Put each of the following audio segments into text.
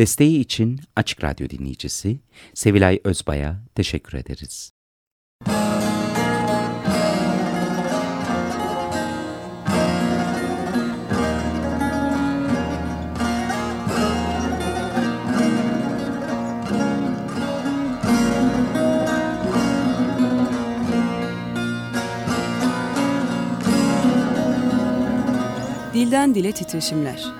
Desteği için Açık Radyo dinleyicisi Sevilay Özbay'a teşekkür ederiz. Dilden Dile Titreşimler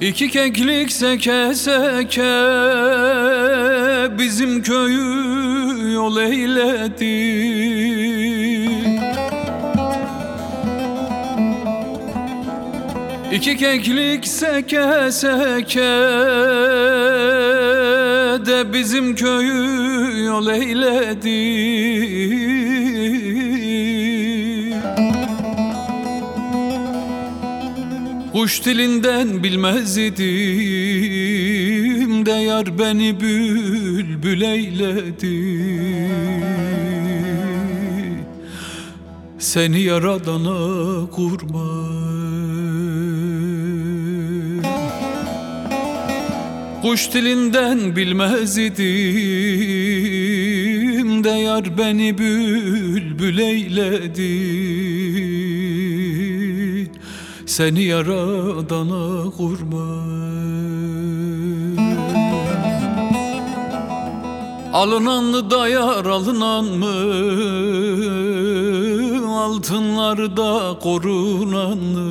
İki keklik seke seke bizim köyü yol eyledi. İki keklik seke seke de bizim köyü yol eyledi Kuş dilinden bilmez idim de yar beni bülbül eyledi. Seni yaradana kurban. Kuş dilinden bilmez idim de yar beni bülbül eyledi seni yaradana kurban Alınan mı dayar alınan mı? Altınlarda korunan mı?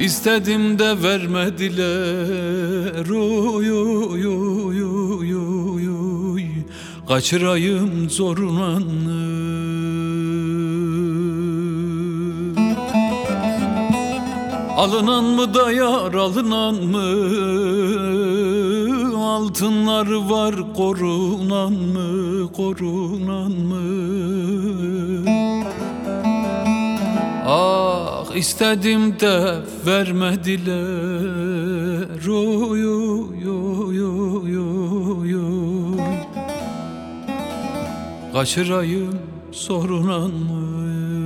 İstedim de vermediler. Oy oy oy oy oy Kaçırayım zorunan mı Alınan mı dayar alınan mı? Altınlar var korunan mı? Korunan mı? Ah istedim de vermediler oy oy Kaçırayım sorunan mı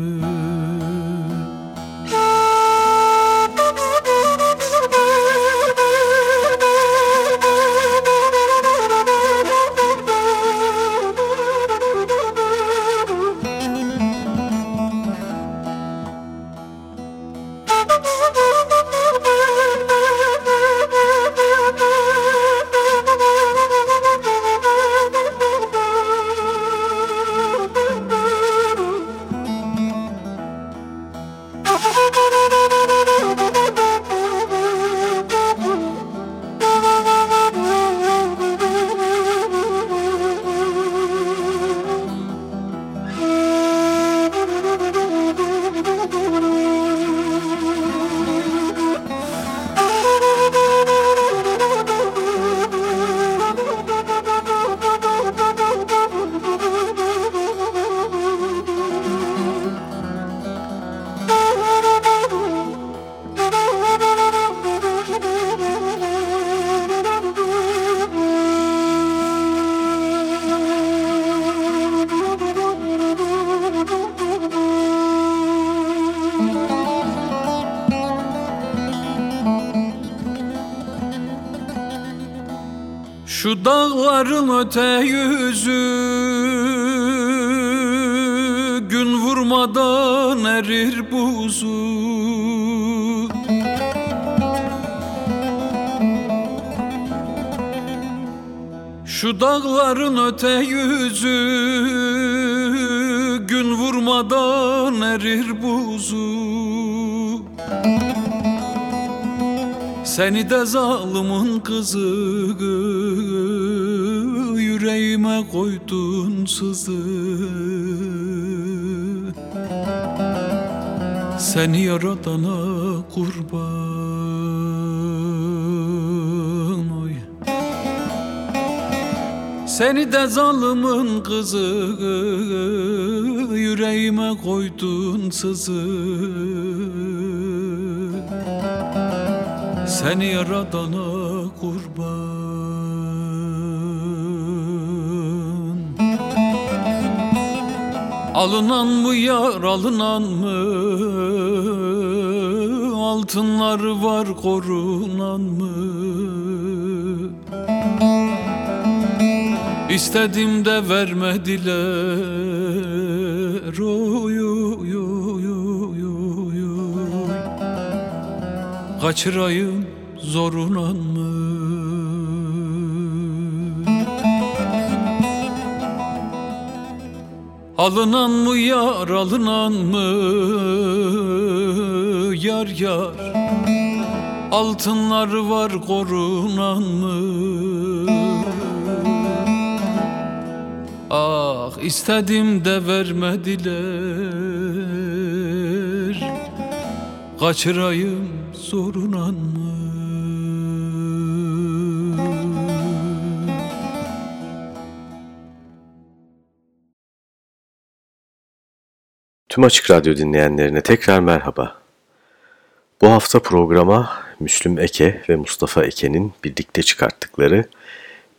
Şu dağların öte yüzü Gün vurmadan erir buzu. Şu dağların öte yüzü Gün vurmadan erir buzu Seni de zalimin kızı Yüreğime koydun sızı. Seni yaradana kurban oy. Seni de zalimin kızı Yüreğime koydun sızı seni yaradana kurban. Alınan mı yar alınan mı? Altınlar var korunan mı? İstedim de vermediler oy oy oy Kaçırayım zorunan mı? Alınan mı yar alınan mı yar yar Altınlar var korunan mı? Ah istedim de vermediler Kaçırayım zorunan mı? Tüm Açık Radyo dinleyenlerine tekrar merhaba. Bu hafta programa Müslüm Eke ve Mustafa Eke'nin birlikte çıkarttıkları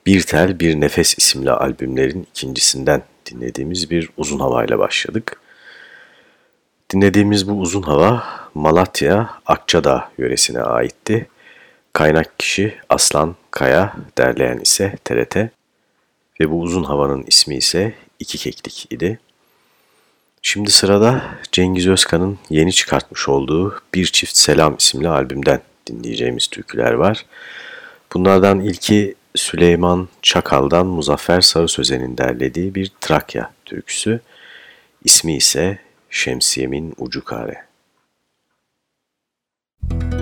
Bir Tel Bir Nefes isimli albümlerin ikincisinden dinlediğimiz bir uzun havayla başladık. Dinlediğimiz bu uzun hava Malatya Akçadağ yöresine aitti. Kaynak kişi Aslan Kaya, derleyen ise TRT ve bu uzun havanın ismi ise İki Keklik idi. Şimdi sırada Cengiz Özkan'ın yeni çıkartmış olduğu Bir Çift Selam isimli albümden dinleyeceğimiz türküler var. Bunlardan ilki Süleyman Çakal'dan Muzaffer Sarı Sözen'in derlediği bir Trakya türküsü. İsmi ise Şemsiyemin Ucu Kare. vefasız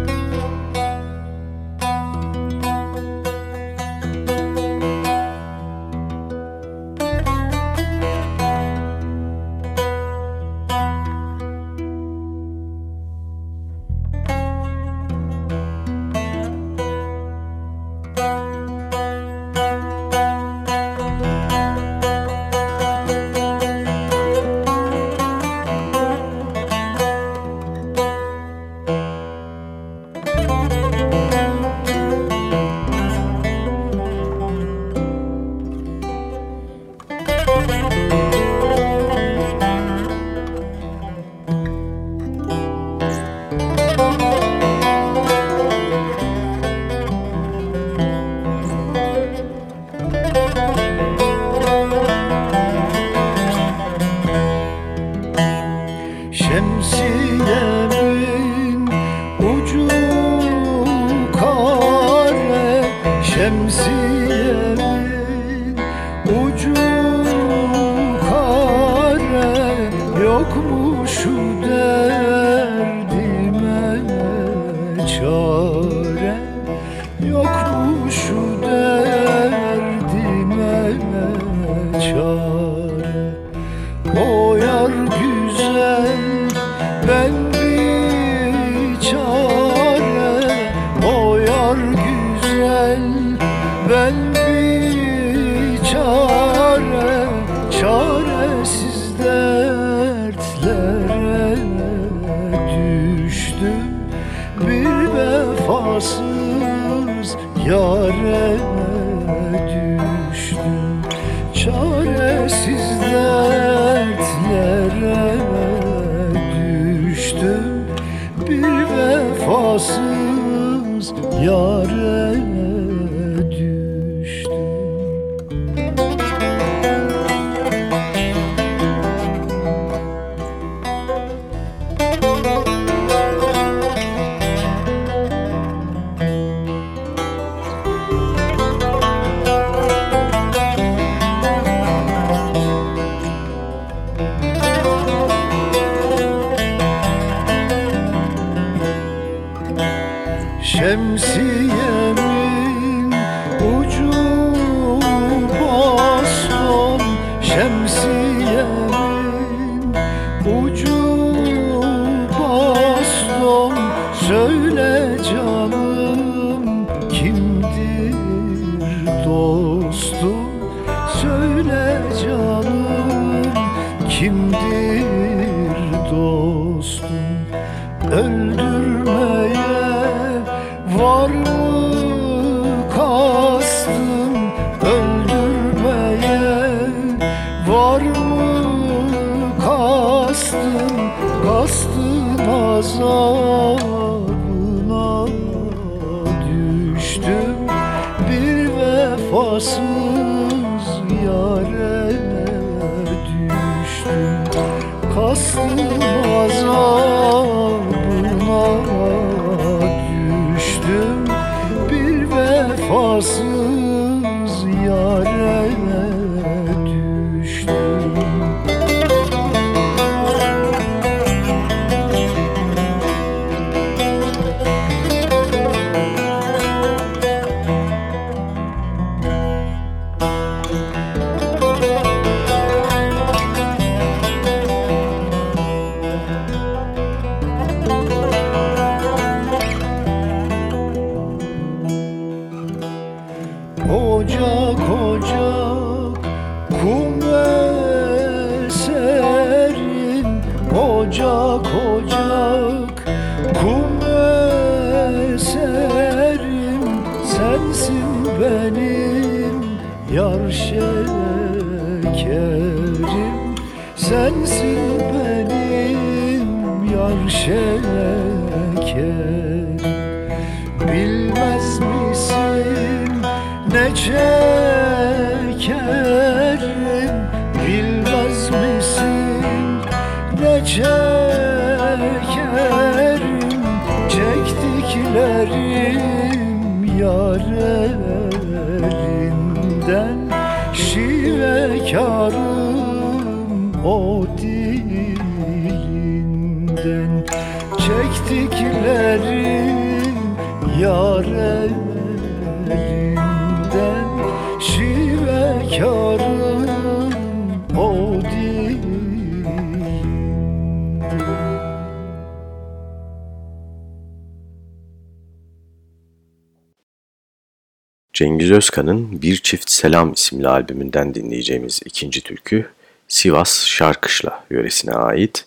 Cengiz Özkan'ın Bir Çift Selam isimli albümünden dinleyeceğimiz ikinci türkü Sivas Şarkışla yöresine ait.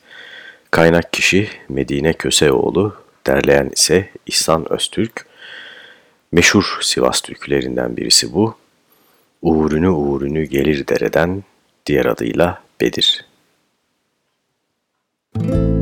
Kaynak kişi Medine Köseoğlu, derleyen ise İhsan Öztürk. Meşhur Sivas türkülerinden birisi bu. Uğrunu uğrunu gelir dereden, diğer adıyla Bedir. Müzik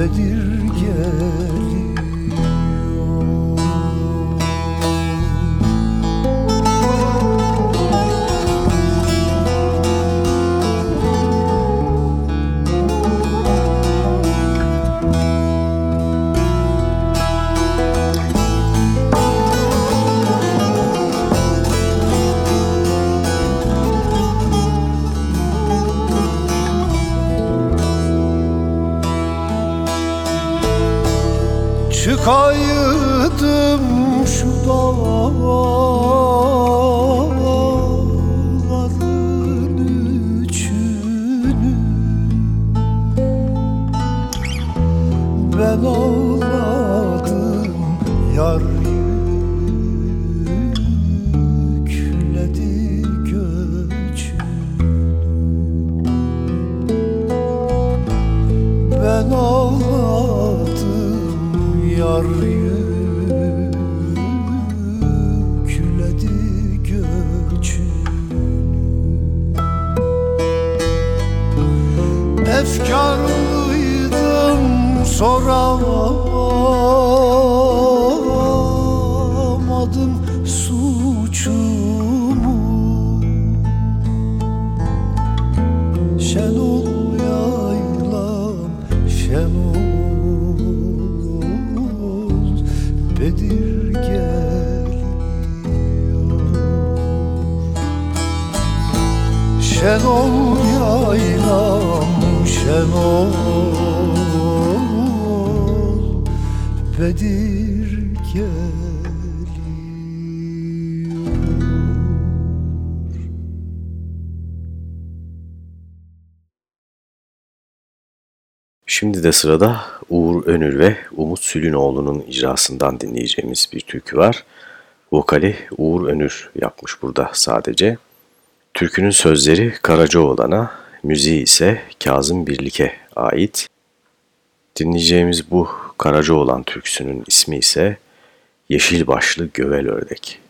Bedir geliyor Bedir geliyor Şimdi de sırada Uğur Önür ve Umut Sülünoğlu'nun icrasından dinleyeceğimiz bir türkü var. Vokali Uğur Önür yapmış burada sadece. Türkünün sözleri Karacaoğlan'a, müziği ise Kazım Birlik'e ait. Dinleyeceğimiz bu Karacaoğlan türküsünün ismi ise Yeşil Başlı Gövel Ördek.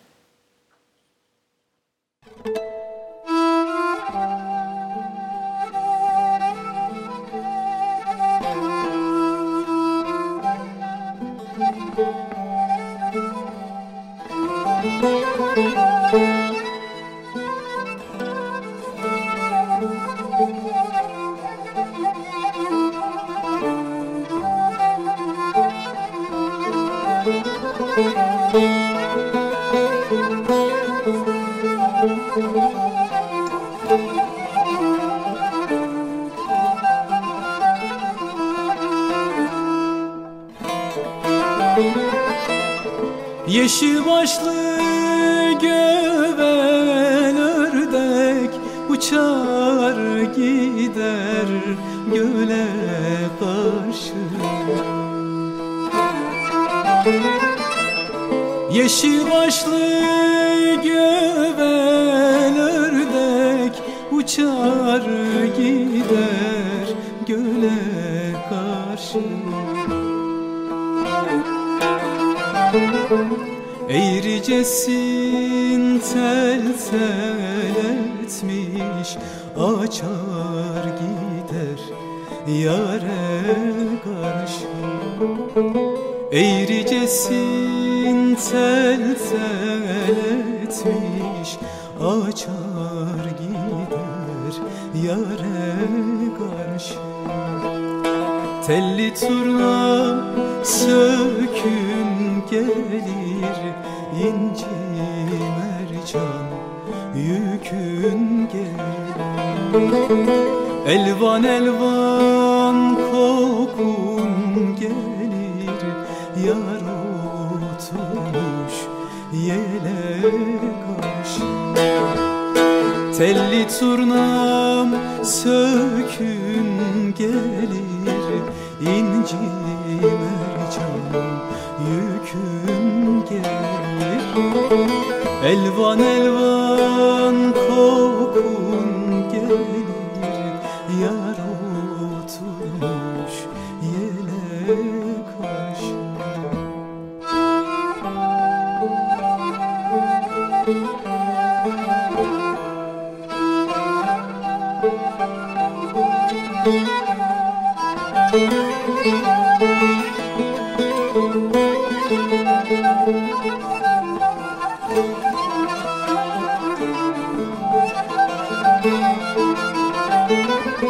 Karşı. Eğricesin tel tel etmiş Açar gider yare karşı. Eğricesin tel tel etmiş Açar gider yare karşı Telli turnam sökün gelir inci mercan yükün gelir. Elvan elvan kokun gelir Yar oturmuş yele karşı Telli turnam sökün gelir inci mercan yükün gelir Elvan elvan kokun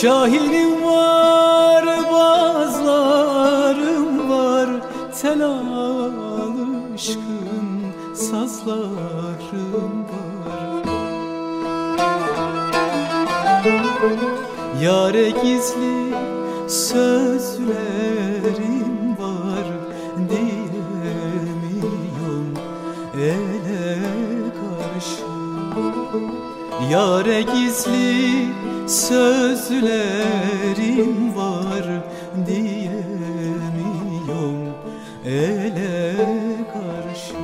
Şahinim var, bazlarım var. Tel alışkın sazlarım var. Yare gizli sözlerim var. Diyemiyorum ele karşı. Yare gizli sözlerim var Diyemiyorum. Ele karşı.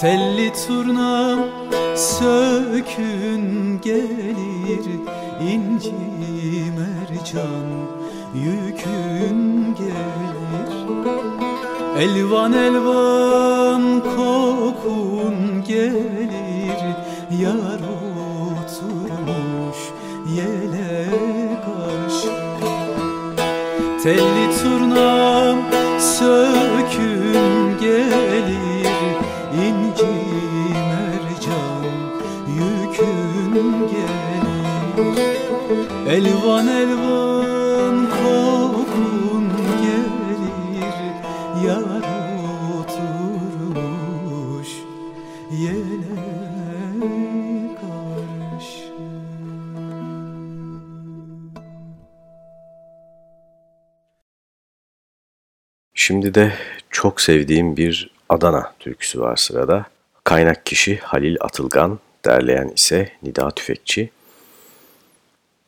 Telli turnam sökün Elvan elvan kokun gelir Yar oturmuş yele Şimdi de çok sevdiğim bir Adana türküsü var sırada. Kaynak kişi Halil Atılgan, derleyen ise Nida Tüfekçi.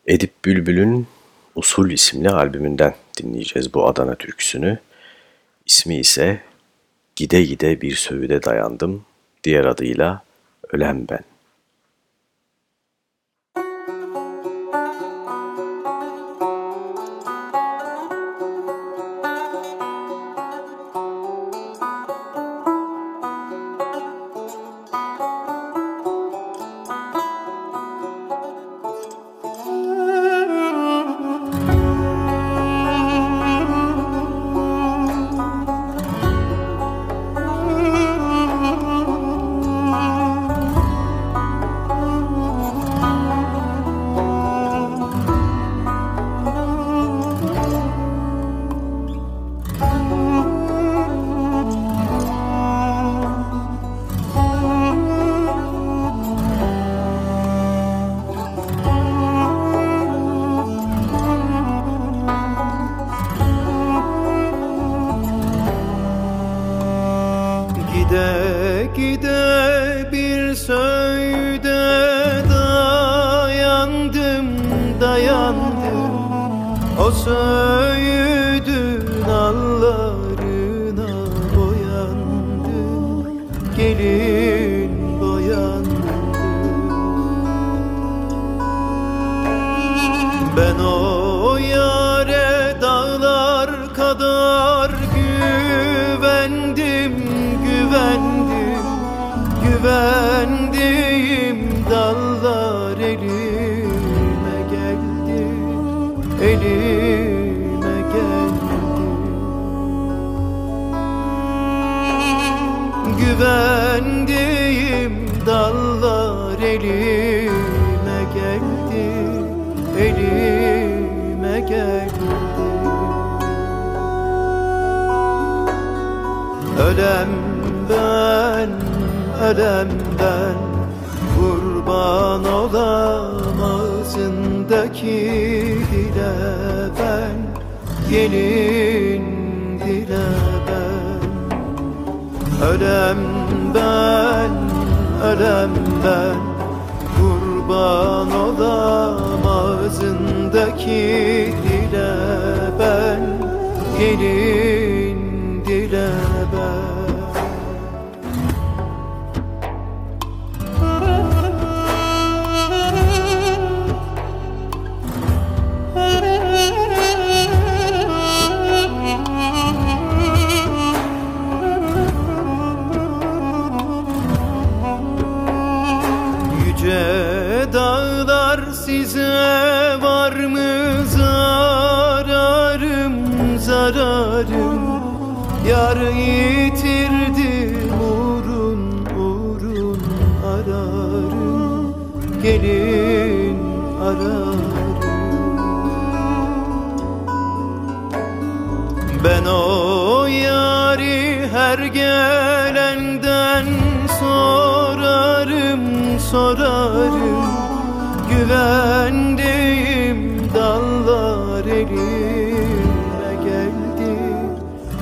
Edip Bülbül'ün Usul isimli albümünden dinleyeceğiz bu Adana türküsünü. İsmi ise Gide Gide Bir Sövüde Dayandım, diğer adıyla Ölen Ben. Söğüdün allarına boyandım Gelin Güvendiğim dallar elime geldi Elime geldi. Ölem ben, ölem ben Kurban olam ağzındaki dile ben Gelin dile ben. Ölem ben, ölem ben. Kurban olam ağzındaki dile ben. Gelin Yüce dağlar size var mı zararım. Zararım Yar yitirdim uğrun uğrun ararım. Gelin ararım. Ben o yari her gelenden Güvendiğim dallar elime geldi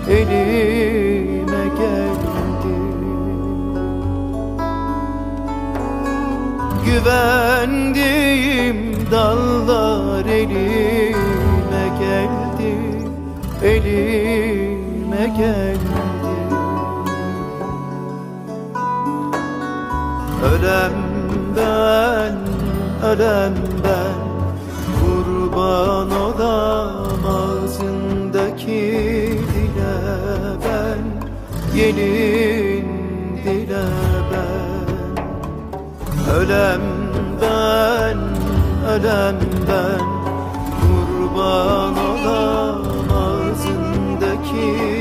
Elime geldi. Güvendiğim dallar elime geldi Elime geldi ölem ben Kurban olam ağzındaki dile ben Gelin dile ben. Ölem ben, ölem ben Kurban olam ağzındaki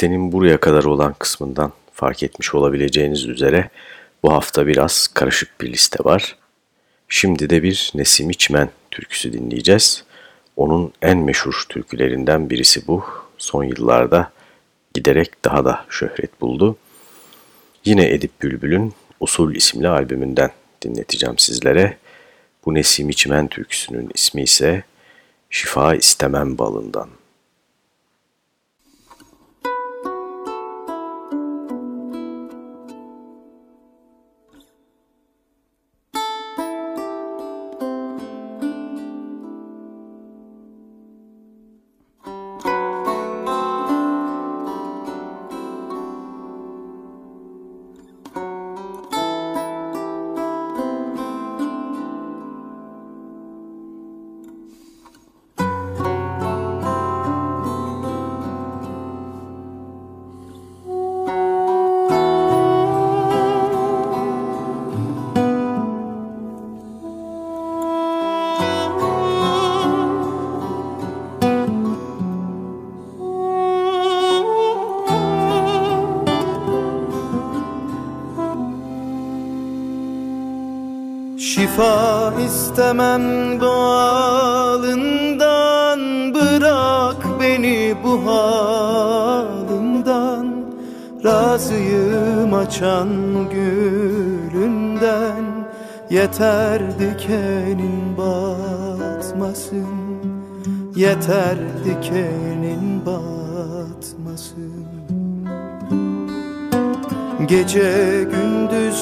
Listenin buraya kadar olan kısmından fark etmiş olabileceğiniz üzere bu hafta biraz karışık bir liste var. Şimdi de bir Nesim İçmen türküsü dinleyeceğiz. Onun en meşhur türkülerinden birisi bu. Son yıllarda giderek daha da şöhret buldu. Yine Edip Bülbül'ün Usul isimli albümünden dinleteceğim sizlere. Bu Nesim İçmen türküsünün ismi ise Şifa İstemem Balından.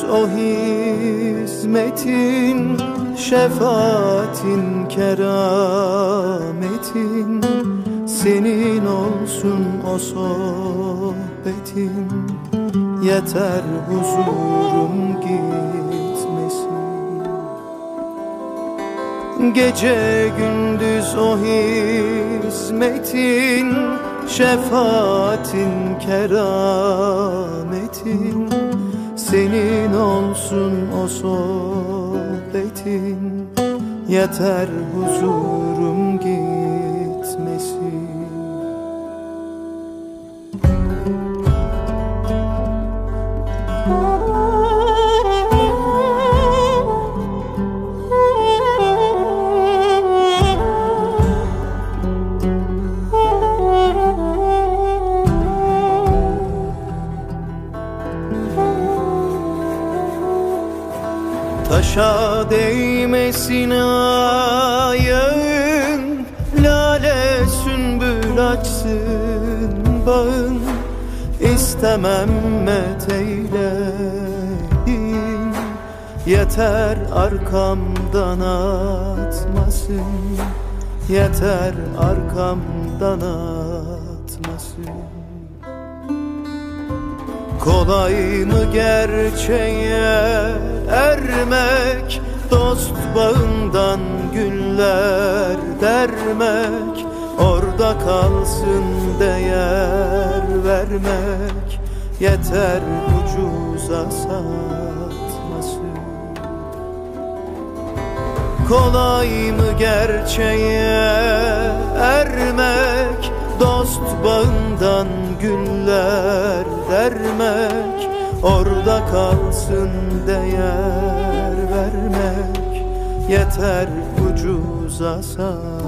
o hizmetin Şefaatin, kerametin. Senin olsun o sohbetin Yeter huzurum gitmesin. Gece gündüz o hizmetin Şefaatin, kerametin. Senin olsun o sohbetin. Yeter huzurum Taşa değmesin ayağın Lale sümbül açsın bağın. İstemem meteyleyin Yeter arkamdan atmasın. Yeter arkamdan atmasın. Kolay mı gerçeğe ermek Dost bağından güller dermek Orada kalsın değer vermek Yeter ucuza satmasın. Kolay mı gerçeğe? Ermek Dost bağından güller dermek Orada kalsın değer vermek Yeter ucuza satmasın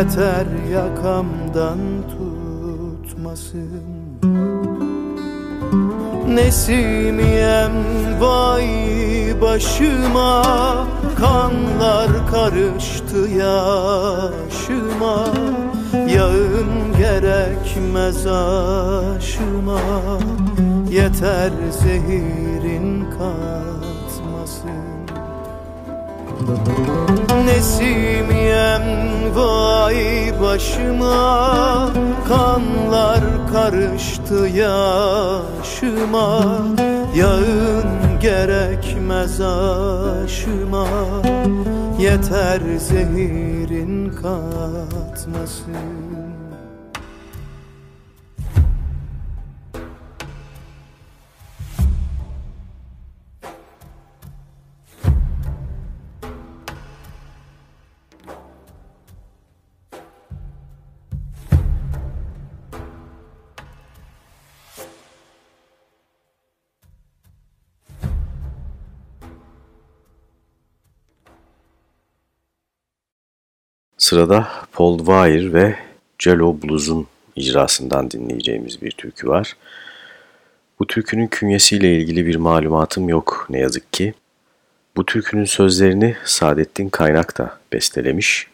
Yeter yakamdan tutmasın. Nesimiyem vay başıma Kanlar karıştı yaşıma. Yağın gerekmez aşıma Yeter zehirin katmasın Nesimiyem vay başıma Kanlar karıştı yaşıma. Yağın gerekmez aşıma Yeter zehirin katmasın Sırada Paul Weir ve Jello Blues'un icrasından dinleyeceğimiz bir türkü var. Bu türkünün künyesiyle ilgili bir malumatım yok ne yazık ki. Bu türkünün sözlerini Saadettin Kaynak da bestelemiş.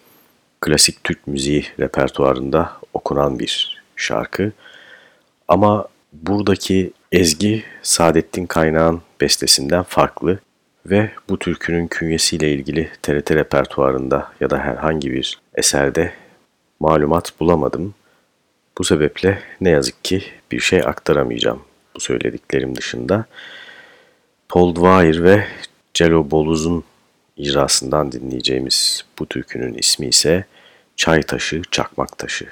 Klasik Türk müziği repertuarında okunan bir şarkı. Ama buradaki ezgi Saadettin Kaynak'ın bestesinden farklı ve bu türkünün künyesiyle ilgili TRT repertuarında ya da herhangi bir eserde malumat bulamadım. Bu sebeple ne yazık ki bir şey aktaramayacağım bu söylediklerim dışında. Paul Dwyer ve Celo Boluz'un icrasından dinleyeceğimiz bu türkünün ismi ise Çay Taşı Çakmak Taşı.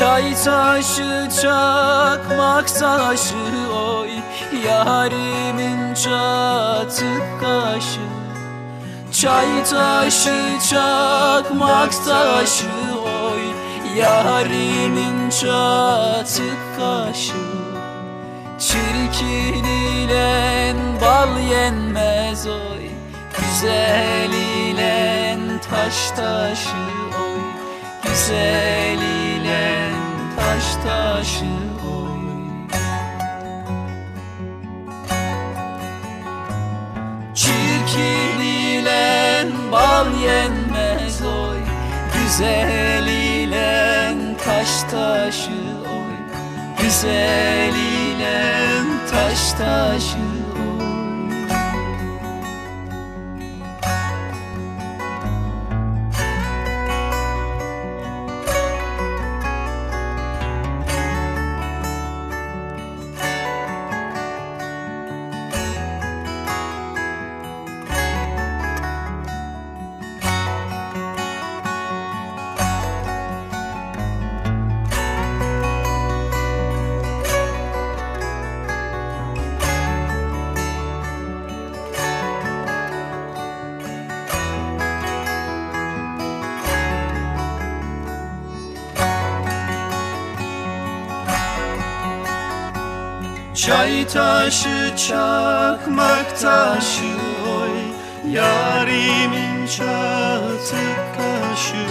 Çay taşı çakmak taşı oy Yarimin çatık kaşı. Çay taşı çakmak taşı oy Yarimin çatık kaşı. Çirkin ile bal yenmez oy Güzel ile taş taşı oy Güzel ile taş taşı oy. Çirkin ile bal yenmez oy. Güzel ile taş taşı oy. Güzel ile taş taşı Çay taşı çakmak taşı oy Yarimin çatık kaşı.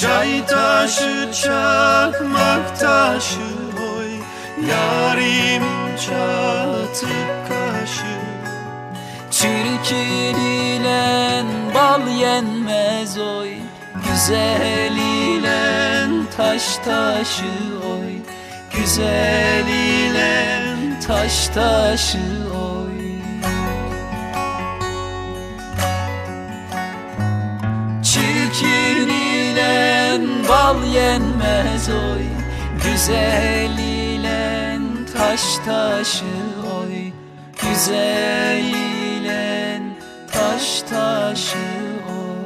Çay taşı çakmak taşı oy Yarimin çatık kaşı. Çirkin ile bal yenmez oy Güzel ile taş taşı oy Güzel ile taş taşı oy. Çirkin ile bal yenmez oy. Güzel ile taş taşı oy. Güzel ile taş taşı oy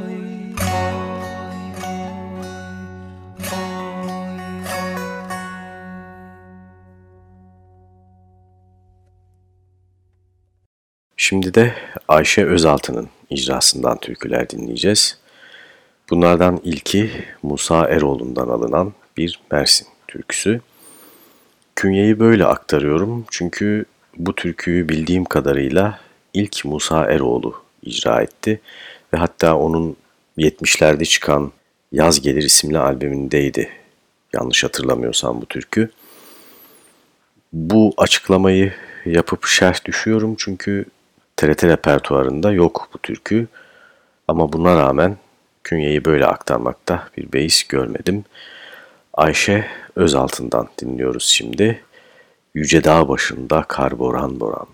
Şimdi de Ayşe Özaltı'nın icrasından türküler dinleyeceğiz. Bunlardan ilki Musa Eroğlu'ndan alınan bir Mersin türküsü. Künyeyi böyle aktarıyorum çünkü bu türküyü bildiğim kadarıyla ilk Musa Eroğlu icra etti ve hatta onun 70'lerde çıkan Yaz Gelir isimli albümündeydi. Yanlış hatırlamıyorsam bu türkü. Bu açıklamayı yapıp şerh düşüyorum çünkü TRT repertuarında yok bu türkü. Ama buna rağmen künyeyi böyle aktarmakta bir beis görmedim. Ayşe Özaltın'dan dinliyoruz şimdi. Yüce dağ başında kar boran boran.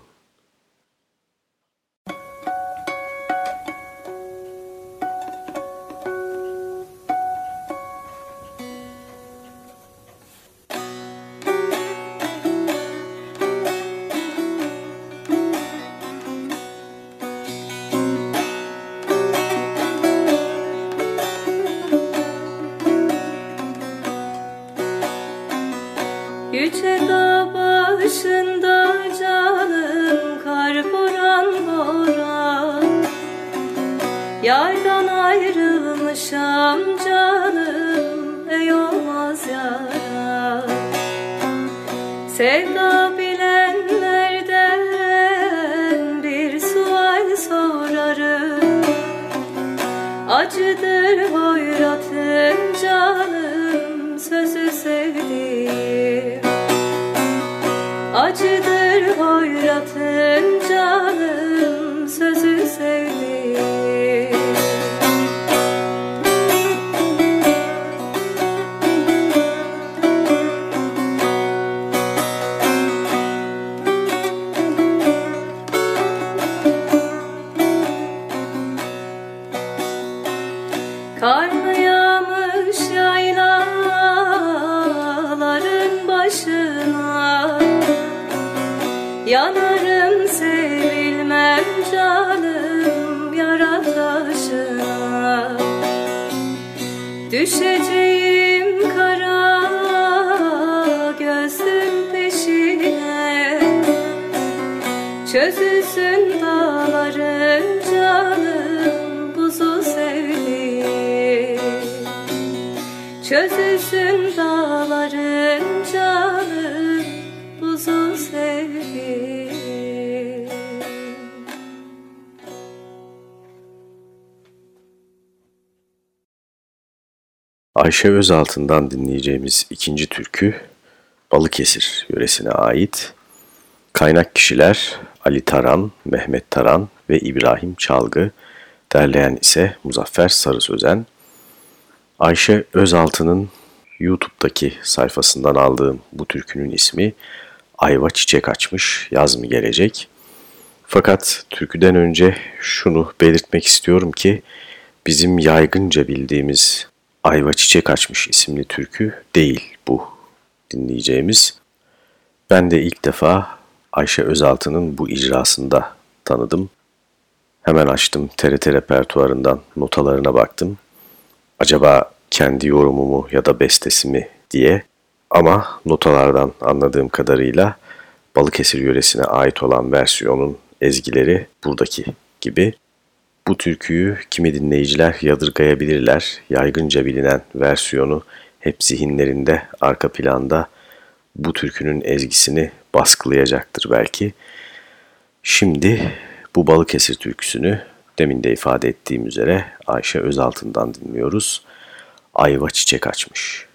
Ayşe Özaltın'dan dinleyeceğimiz ikinci türkü Balıkesir yöresine ait. Kaynak kişiler Ali Taran, Mehmet Taran ve İbrahim Çalgı. Derleyen ise Muzaffer Sarı Sözen. Ayşe Özaltı'nın YouTube'daki sayfasından aldığım bu türkünün ismi Ayva Çiçek Açmış, Yaz mı Gelecek? Fakat türküden önce şunu belirtmek istiyorum ki bizim yaygınca bildiğimiz Ayva Çiçek Açmış isimli türkü değil bu dinleyeceğimiz. Ben de ilk defa Ayşe Özaltı'nın bu icrasında tanıdım. Hemen açtım TRT repertuarından notalarına baktım. Acaba kendi yorumumu ya da bestesi mi diye. Ama notalardan anladığım kadarıyla Balıkesir yöresine ait olan versiyonun ezgileri buradaki gibi. Bu türküyü kimi dinleyiciler yadırgayabilirler. Yaygınca bilinen versiyonu hep zihinlerinde, arka planda bu türkünün ezgisini baskılayacaktır belki. Şimdi bu Balıkesir türküsünü demin de ifade ettiğim üzere Ayşe Özaltın'dan dinliyoruz. Ayva çiçek açmış.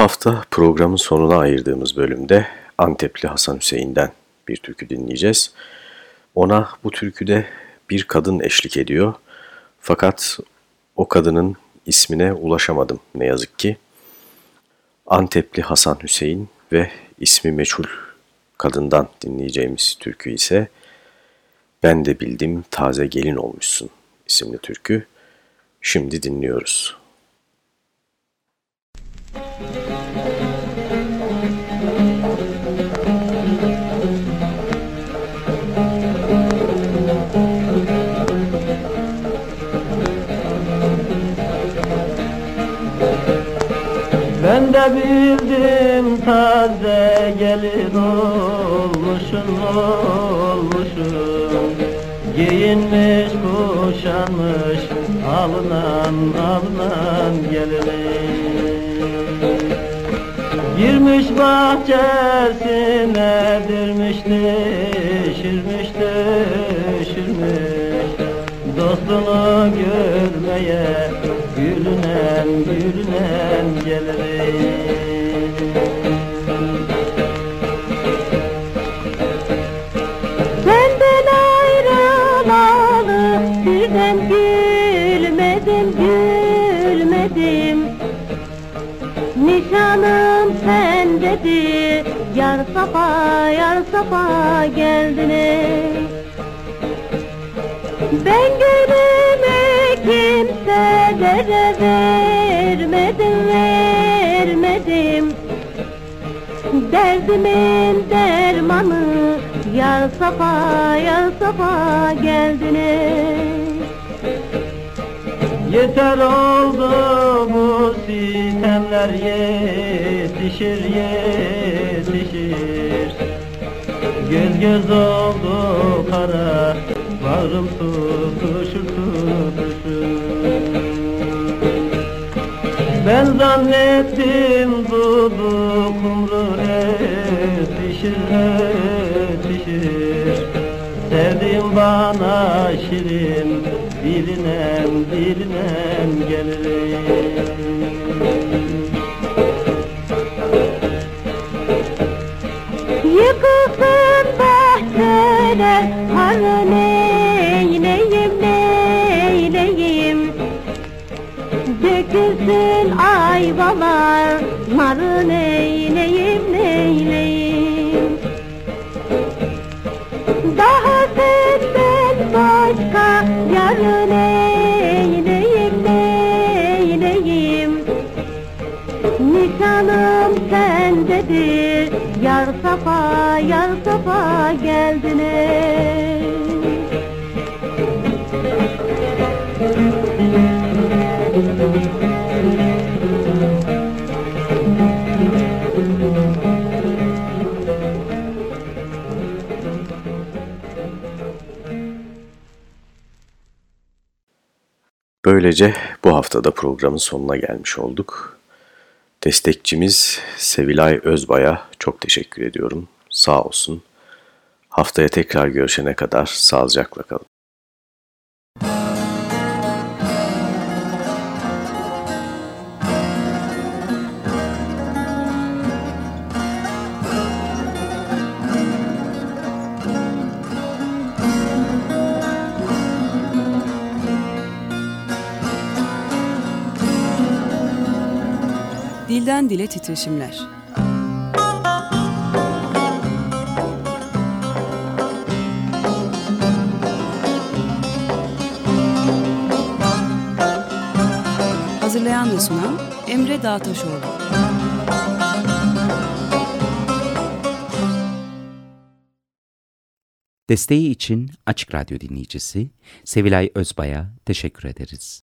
Hafta programın sonuna ayırdığımız bölümde Antepli Hasan Hüseyin'den bir türkü dinleyeceğiz. Ona bu türküde bir kadın eşlik ediyor. Fakat o kadının ismine ulaşamadım ne yazık ki. Antepli Hasan Hüseyin ve ismi meçhul kadından dinleyeceğimiz türkü ise Ben de bildim taze gelin olmuşsun isimli türkü. Şimdi dinliyoruz. Ben de bildim taze gelin olmuşum olmuşum. Giyinmiş kuşanmış alınan alınan gelinim Girmiş bahçesine dirmiş düşürmüş düşürmüş Dostunu görmeye gülünen gülünen gelirim. Senden ayrılalı birden gülmedim gülmedim. Nişanım sen dedi Yar safa yar safa geldiniz Ben gönlümü kimselere vermedim vermedim. Derdimin dermanı Yar safa yar safa geldiniz Yeter oldu bu sitemler yetişir yetişir. Göz göz oldu kara Bağrım tutuşur tutuşur Ben zannettim dudu kumru etişir etişir Sevdiğim bana şirin Dilinen dilinen gelir ayvalar Nar neyleyim neyleyim? Daha senden başka Yar neyleyim neyleyim? Nişanım sendedir Yar safa yar safa geldiniz Böylece bu haftada programın sonuna gelmiş olduk. Destekçimiz Sevilay Özbay'a çok teşekkür ediyorum. Sağ olsun. Haftaya tekrar görüşene kadar sağlıcakla kalın. Dilden dile titreşimler. Hazırlayan ve sunan Emre Dağtaşoğlu. Desteği için Açık Radyo dinleyicisi Sevilay Özbay'a teşekkür ederiz.